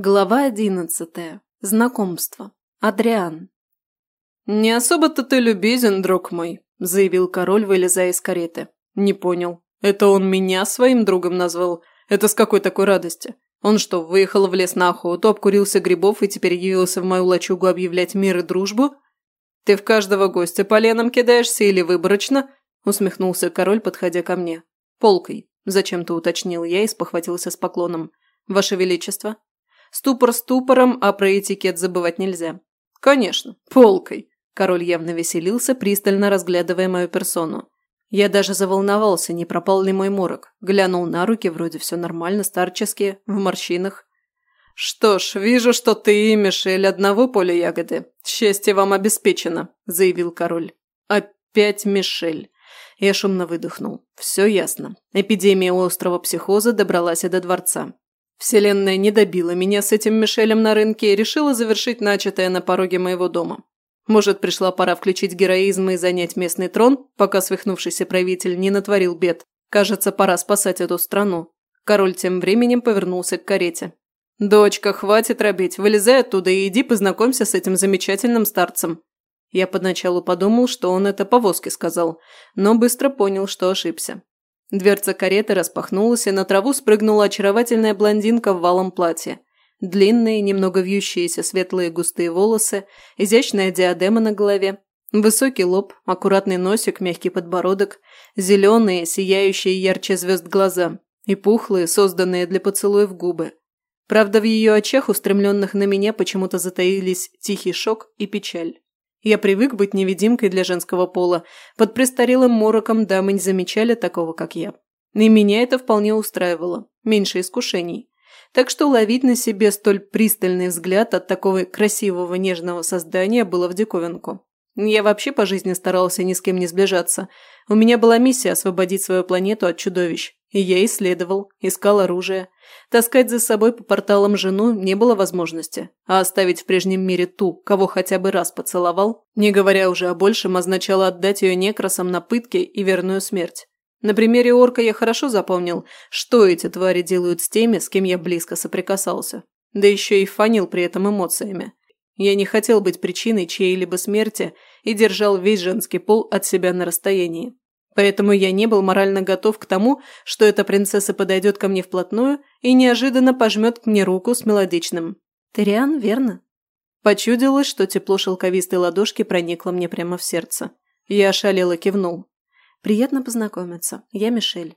Глава одиннадцатая. Знакомство. Адриан. «Не особо-то ты любезен, друг мой», – заявил король, вылезая из кареты. «Не понял. Это он меня своим другом назвал? Это с какой такой радости? Он что, выехал в лес на охоту, обкурился грибов и теперь явился в мою лачугу объявлять мир и дружбу? Ты в каждого гостя поленом кидаешься или выборочно?» – усмехнулся король, подходя ко мне. «Полкой», – зачем-то уточнил я и спохватился с поклоном. «Ваше Величество?» Ступор ступором, а про этикет забывать нельзя. Конечно, полкой. Король явно веселился, пристально разглядывая мою персону. Я даже заволновался, не пропал ли мой морок. Глянул на руки, вроде все нормально, старческие, в морщинах. «Что ж, вижу, что ты и Мишель одного поля ягоды. Счастье вам обеспечено», – заявил король. «Опять Мишель». Я шумно выдохнул. Все ясно. Эпидемия острого психоза добралась и до дворца. Вселенная не добила меня с этим Мишелем на рынке и решила завершить начатое на пороге моего дома. Может, пришла пора включить героизм и занять местный трон, пока свихнувшийся правитель не натворил бед. Кажется, пора спасать эту страну. Король тем временем повернулся к карете. «Дочка, хватит робить, вылезай оттуда и иди познакомься с этим замечательным старцем». Я поначалу подумал, что он это повозке сказал, но быстро понял, что ошибся. Дверца кареты распахнулась, и на траву спрыгнула очаровательная блондинка в валом платье. Длинные, немного вьющиеся светлые густые волосы, изящная диадема на голове, высокий лоб, аккуратный носик, мягкий подбородок, зеленые, сияющие ярче звезд глаза и пухлые, созданные для поцелуев губы. Правда, в ее очах, устремленных на меня, почему-то затаились тихий шок и печаль. Я привык быть невидимкой для женского пола. Под престарелым мороком дамы не замечали такого, как я. И меня это вполне устраивало. Меньше искушений. Так что ловить на себе столь пристальный взгляд от такого красивого нежного создания было в диковинку. Я вообще по жизни старался ни с кем не сближаться. У меня была миссия освободить свою планету от чудовищ. И я исследовал, искал оружие. Таскать за собой по порталам жену не было возможности, а оставить в прежнем мире ту, кого хотя бы раз поцеловал, не говоря уже о большем, означало отдать ее некрасам на пытки и верную смерть. На примере орка я хорошо запомнил, что эти твари делают с теми, с кем я близко соприкасался. Да еще и фанил при этом эмоциями. Я не хотел быть причиной чьей-либо смерти и держал весь женский пол от себя на расстоянии. Поэтому я не был морально готов к тому, что эта принцесса подойдет ко мне вплотную и неожиданно пожмет мне руку с мелодичным. «Териан, верно?» Почудилось, что тепло шелковистой ладошки проникло мне прямо в сердце. Я ошалело кивнул. «Приятно познакомиться. Я Мишель».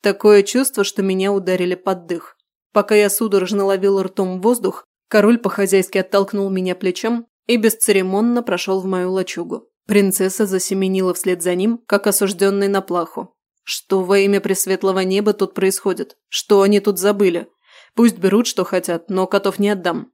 Такое чувство, что меня ударили под дых. Пока я судорожно ловил ртом воздух, король по-хозяйски оттолкнул меня плечом и бесцеремонно прошел в мою лачугу. Принцесса засеменила вслед за ним, как осужденный на плаху. Что во имя Пресветлого Неба тут происходит? Что они тут забыли? Пусть берут, что хотят, но котов не отдам.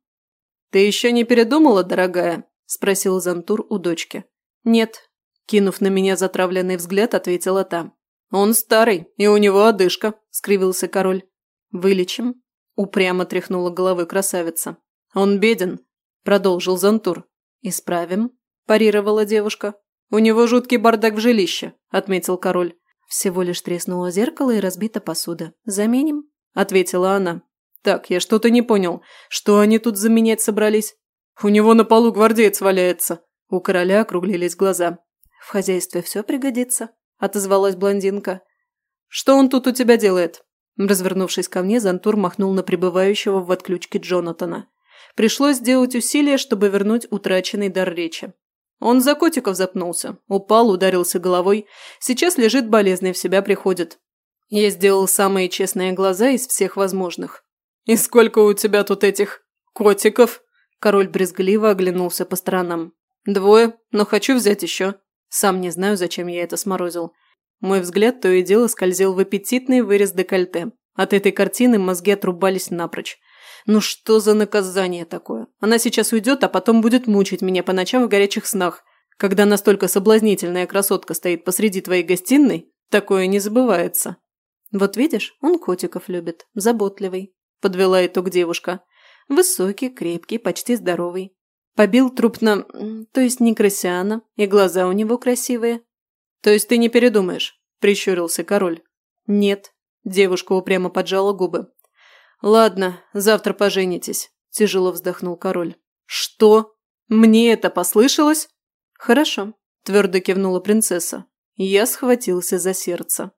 «Ты еще не передумала, дорогая?» – спросил Зантур у дочки. «Нет», – кинув на меня затравленный взгляд, ответила та. «Он старый, и у него одышка», – скривился король. «Вылечим?» – упрямо тряхнула головой красавица. «Он беден», – продолжил Зантур. «Исправим?» Парировала девушка. «У него жуткий бардак в жилище», – отметил король. «Всего лишь треснуло зеркало и разбита посуда. Заменим?» – ответила она. «Так, я что-то не понял. Что они тут заменять собрались?» «У него на полу гвардеец валяется». У короля округлились глаза. «В хозяйстве все пригодится», – отозвалась блондинка. «Что он тут у тебя делает?» Развернувшись ко мне, Зантур махнул на пребывающего в отключке Джонатана. Пришлось сделать усилие, чтобы вернуть утраченный дар речи. Он за котиков запнулся, упал, ударился головой. Сейчас лежит болезный, в себя приходит. Я сделал самые честные глаза из всех возможных. «И сколько у тебя тут этих котиков?» Король брезгливо оглянулся по сторонам. «Двое, но хочу взять еще». Сам не знаю, зачем я это сморозил. Мой взгляд то и дело скользил в аппетитный вырез декольте. От этой картины мозги отрубались напрочь. Ну что за наказание такое? Она сейчас уйдет, а потом будет мучить меня по ночам в горячих снах. Когда настолько соблазнительная красотка стоит посреди твоей гостиной, такое не забывается. Вот видишь, он котиков любит, заботливый. Подвела итог девушка. Высокий, крепкий, почти здоровый. Побил труп на... то есть не крысяна, и глаза у него красивые. То есть ты не передумаешь? Прищурился король. Нет. Девушка упрямо поджала губы. «Ладно, завтра поженитесь», – тяжело вздохнул король. «Что? Мне это послышалось?» «Хорошо», – твердо кивнула принцесса. Я схватился за сердце.